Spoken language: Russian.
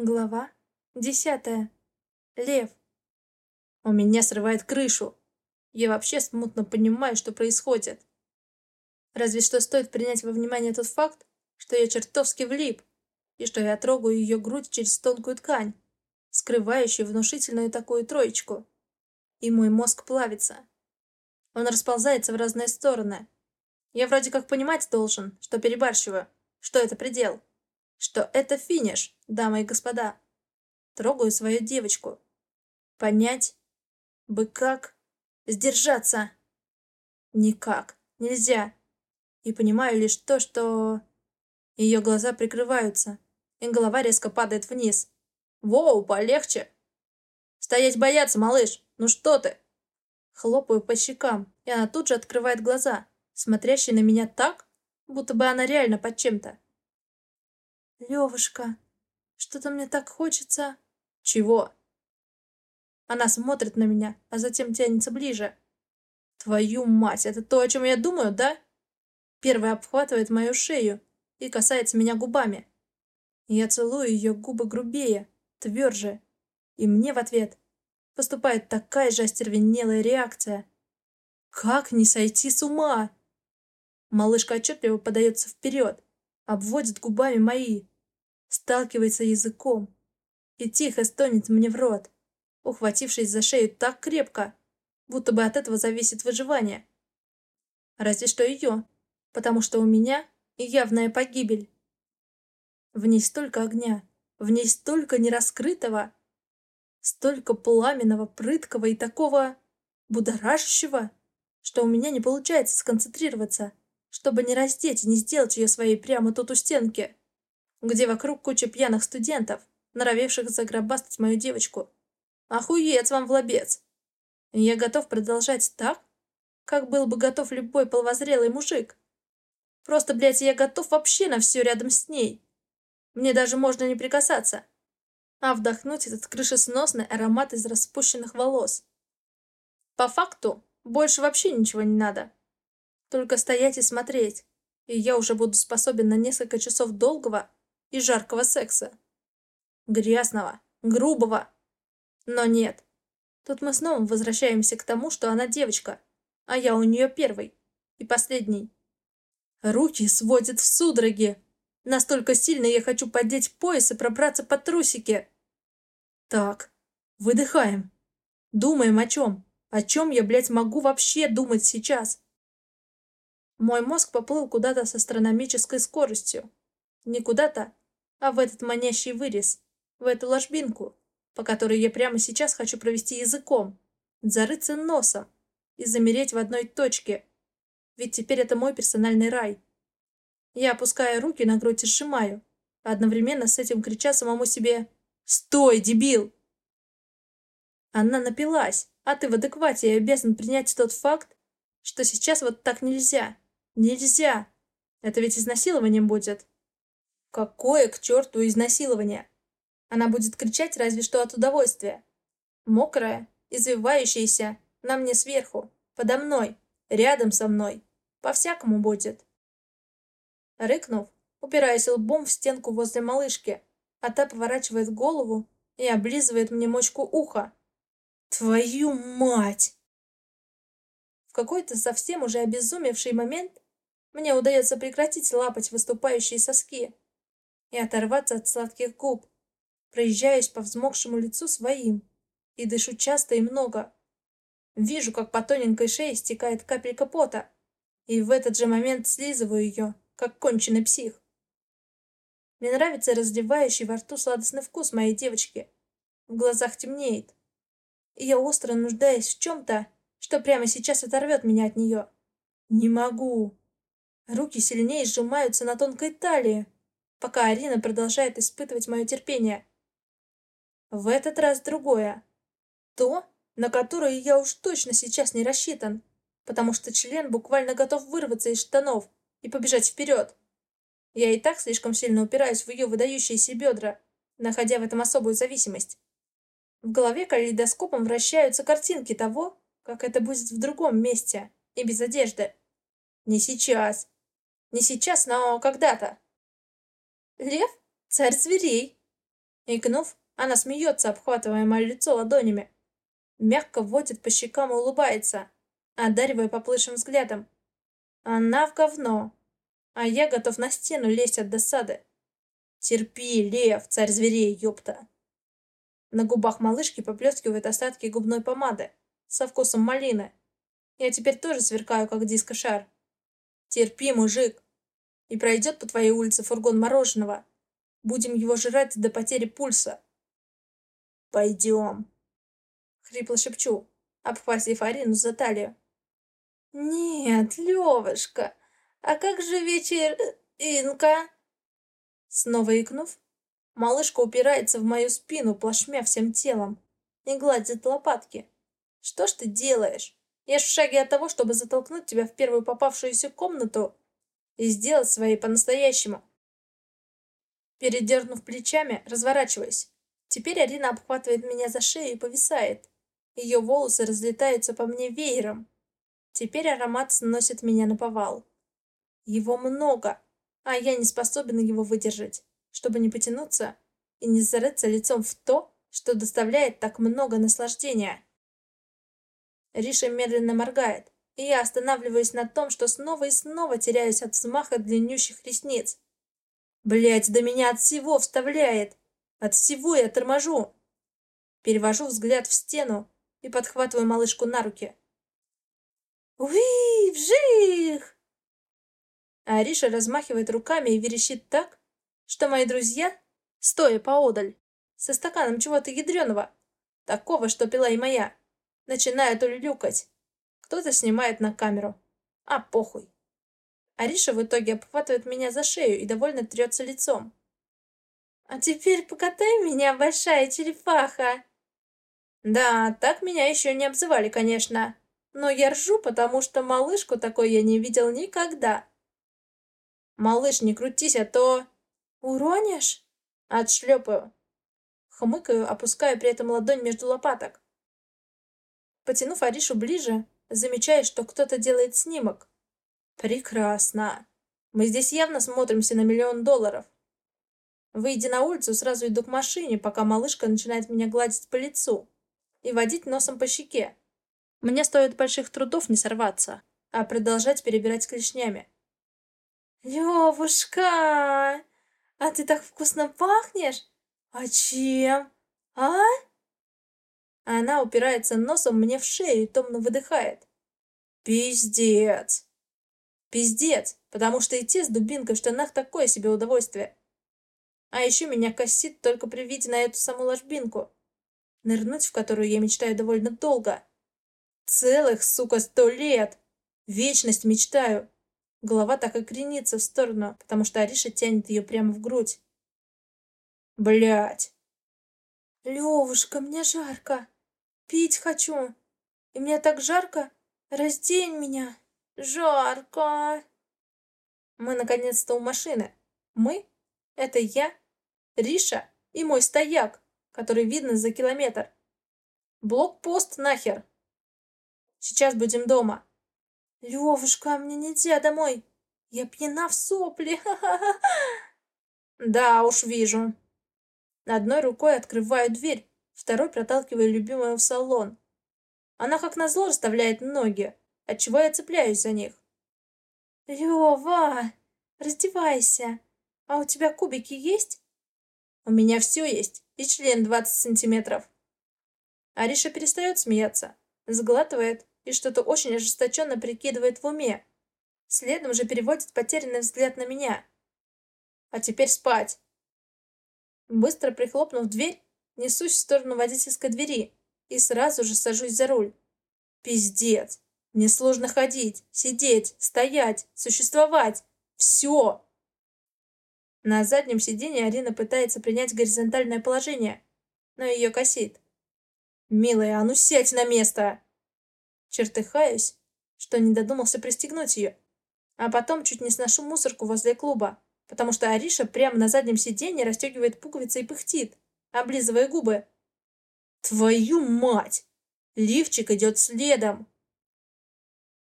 Глава десятая. Лев. У меня срывает крышу. Я вообще смутно понимаю, что происходит. Разве что стоит принять во внимание тот факт, что я чертовски влип, и что я трогаю ее грудь через тонкую ткань, скрывающую внушительную такую троечку. И мой мозг плавится. Он расползается в разные стороны. Я вроде как понимать должен, что перебарщиваю, что это предел что это финиш, дамы и господа. Трогаю свою девочку. Понять бы как сдержаться. Никак. Нельзя. И понимаю лишь то, что... Ее глаза прикрываются, и голова резко падает вниз. «Воу, полегче!» «Стоять бояться, малыш! Ну что ты?» Хлопаю по щекам, и она тут же открывает глаза, смотрящие на меня так, будто бы она реально под чем-то. Левушка, что-то мне так хочется. Чего? Она смотрит на меня, а затем тянется ближе. Твою мать, это то, о чем я думаю, да? Первая обхватывает мою шею и касается меня губами. Я целую ее губы грубее, тверже. И мне в ответ поступает такая же остервенелая реакция. Как не сойти с ума? Малышка отчетливо подается вперед, обводит губами мои, сталкивается языком и тихо стонет мне в рот, ухватившись за шею так крепко, будто бы от этого зависит выживание. Разве что ее, потому что у меня явная погибель. В ней столько огня, в ней столько нераскрытого, столько пламенного, прыткого и такого будоражащего, что у меня не получается сконцентрироваться, чтобы не раздеть и не сделать ее своей прямо тут у стенки где вокруг куча пьяных студентов, норовевших загробастать мою девочку. Охуеть вам в лобец! Я готов продолжать так, как был бы готов любой половозрелый мужик. Просто, блядь, я готов вообще на все рядом с ней. Мне даже можно не прикасаться, а вдохнуть этот крышесносный аромат из распущенных волос. По факту, больше вообще ничего не надо. Только стоять и смотреть, и я уже буду способен на несколько часов долгого, и жаркого секса. Грязного, грубого. Но нет. Тут мы снова возвращаемся к тому, что она девочка, а я у нее первый и последний. Руки сводят в судороги. Настолько сильно я хочу поддеть пояс и пробраться под трусики. Так, выдыхаем. Думаем о чем? О чем я, блядь, могу вообще думать сейчас? Мой мозг поплыл куда-то с астрономической скоростью. Не куда-то, а в этот манящий вырез, в эту ложбинку, по которой я прямо сейчас хочу провести языком, зарыться носом и замереть в одной точке. Ведь теперь это мой персональный рай. Я опускаю руки на грудь и сжимаю, одновременно с этим крича самому себе «Стой, дебил!». Она напилась, а ты в адеквате и обязан принять тот факт, что сейчас вот так нельзя. Нельзя. Это ведь изнасилованием будет. Какое к черту изнасилование? Она будет кричать разве что от удовольствия. Мокрая, извивающаяся, на мне сверху, подо мной, рядом со мной. По-всякому будет. Рыкнув, упираясь лбом в стенку возле малышки, а та поворачивает голову и облизывает мне мочку уха. Твою мать! В какой-то совсем уже обезумевший момент мне удается прекратить лапать выступающие соски и оторваться от сладких губ. Проезжаюсь по взмокшему лицу своим и дышу часто и много. Вижу, как по тоненькой шее стекает капелька пота, и в этот же момент слизываю ее, как конченый псих. Мне нравится разливающий во рту сладостный вкус моей девочки. В глазах темнеет. И я остро нуждаюсь в чем-то, что прямо сейчас оторвет меня от нее. Не могу. Руки сильнее сжимаются на тонкой талии, пока Арина продолжает испытывать мое терпение. В этот раз другое. То, на которое я уж точно сейчас не рассчитан, потому что член буквально готов вырваться из штанов и побежать вперед. Я и так слишком сильно упираюсь в ее выдающиеся бедра, находя в этом особую зависимость. В голове калейдоскопом вращаются картинки того, как это будет в другом месте и без одежды. Не сейчас. Не сейчас, но когда-то. Лев — царь зверей. Икнув, она смеется, обхватывая мое лицо ладонями. Мягко водит по щекам и улыбается, одаривая поплывшим взглядом. Она в говно, а я готов на стену лезть от досады. Терпи, лев, царь зверей, ёпта. На губах малышки поплескивают остатки губной помады со вкусом малины. Я теперь тоже сверкаю, как диско-шар. Терпи, мужик. И пройдет по твоей улице фургон мороженого. Будем его жрать до потери пульса. Пойдем. Хрипло шепчу, обхватив Арину за талию. Нет, Левушка, а как же вечер... Инка? Снова икнув, малышка упирается в мою спину, плашмя всем телом, и гладит лопатки. Что ж ты делаешь? Я ж в шаге от того, чтобы затолкнуть тебя в первую попавшуюся комнату и сделать своей по-настоящему. Передернув плечами, разворачиваясь. Теперь Арина обхватывает меня за шею и повисает. Ее волосы разлетаются по мне веером. Теперь аромат сносит меня на повал. Его много, а я не способен его выдержать, чтобы не потянуться и не зарыться лицом в то, что доставляет так много наслаждения. Риша медленно моргает, и я останавливаюсь на том, что снова и снова теряюсь от взмаха длиннющих ресниц. Блять, да меня от всего вставляет. От всего я торможу. Перевожу взгляд в стену и подхватываю малышку на руки. Уи, вжих! А Ариша размахивает руками и верещит так, что мои друзья, стоя поодаль, со стаканом чего-то ядреного, такого, что пила и моя, начинают улюлюкать. Кто-то снимает на камеру. А похуй. Ариша в итоге обхватывает меня за шею и довольно трется лицом. «А теперь покатай меня, большая черепаха!» Да, так меня еще не обзывали, конечно. Но я ржу, потому что малышку такой я не видел никогда. Малыш, не крутись, а то... Уронишь? Отшлепаю. Хмыкаю, опускаю при этом ладонь между лопаток. Потянув Аришу ближе, замечаю, что кто-то делает снимок. Прекрасно. Мы здесь явно смотримся на миллион долларов. Выйдя на улицу, сразу иду к машине, пока малышка начинает меня гладить по лицу и водить носом по щеке. Мне стоит больших трудов не сорваться, а продолжать перебирать клешнями. «Левушка, а ты так вкусно пахнешь? А чем? А?» Она упирается носом мне в шею и томно выдыхает. «Пиздец!» «Пиздец!» Потому что идти с дубинкой в штанах такое себе удовольствие. А еще меня косит только при виде на эту саму ложбинку нырнуть в которую я мечтаю довольно долго. Целых, сука, сто лет! Вечность мечтаю. Голова так и кренится в сторону, потому что Ариша тянет ее прямо в грудь. Блять. Левушка, мне жарко. Пить хочу. И мне так жарко. Раздень меня. Жарко. Мы наконец-то у машины. Мы — это я, Риша и мой стояк который видно за километр. Блокпост нахер. Сейчас будем дома. Левушка, мне нельзя домой. Я пьяна в сопли. Да уж вижу. Одной рукой открываю дверь, второй проталкиваю любимую в салон. Она как назло расставляет ноги, отчего я цепляюсь за них. Лева, раздевайся. А у тебя кубики есть? У меня все есть и член 20 сантиметров. Ариша перестает смеяться, сглатывает и что-то очень ожесточенно прикидывает в уме. Следом же переводит потерянный взгляд на меня. А теперь спать. Быстро прихлопнув дверь, несусь в сторону водительской двери и сразу же сажусь за руль. Пиздец. Мне сложно ходить, сидеть, стоять, существовать. Все. На заднем сиденье Арина пытается принять горизонтальное положение, но ее косит. «Милая, а ну сядь на место!» Чертыхаюсь, что не додумался пристегнуть ее. А потом чуть не сношу мусорку возле клуба, потому что Ариша прямо на заднем сиденье расстегивает пуговицы и пыхтит, облизывая губы. «Твою мать! Лифчик идет следом!»